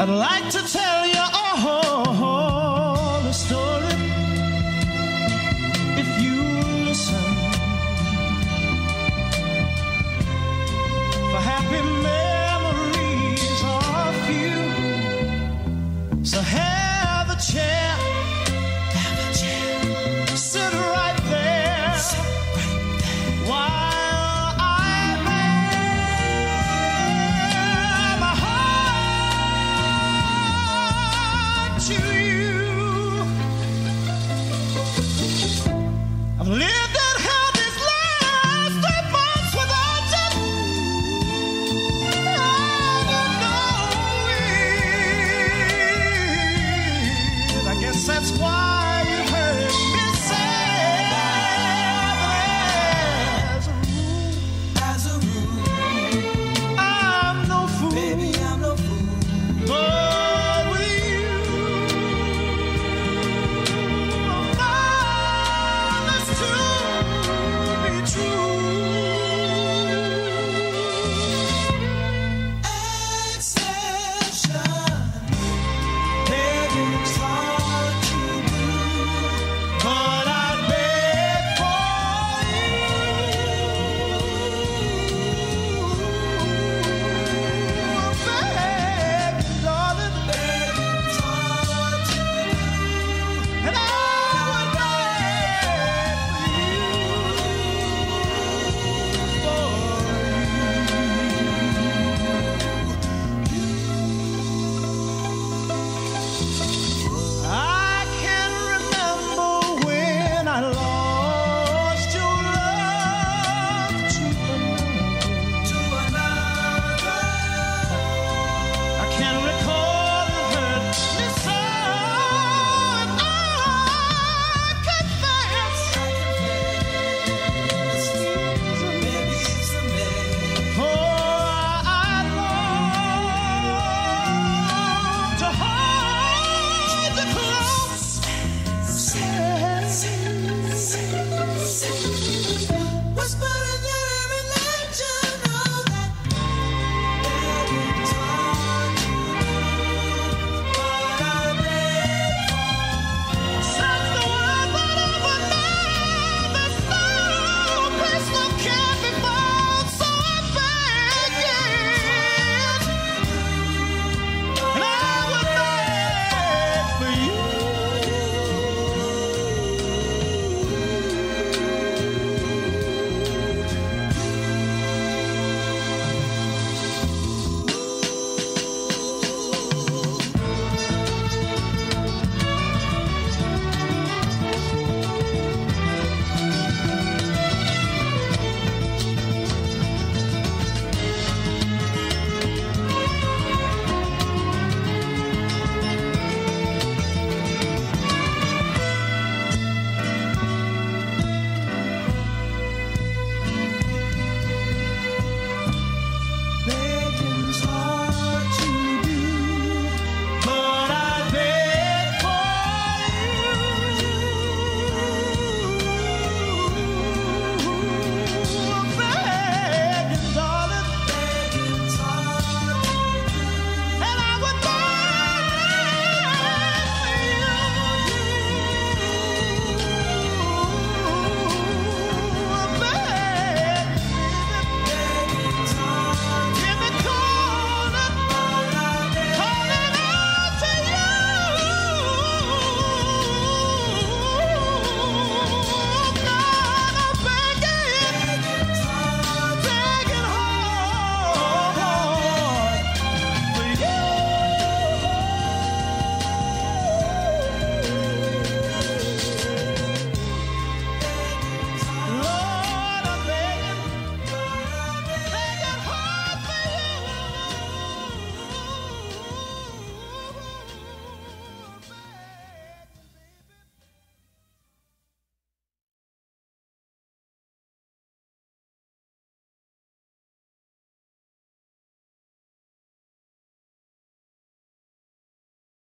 I'd like to tell you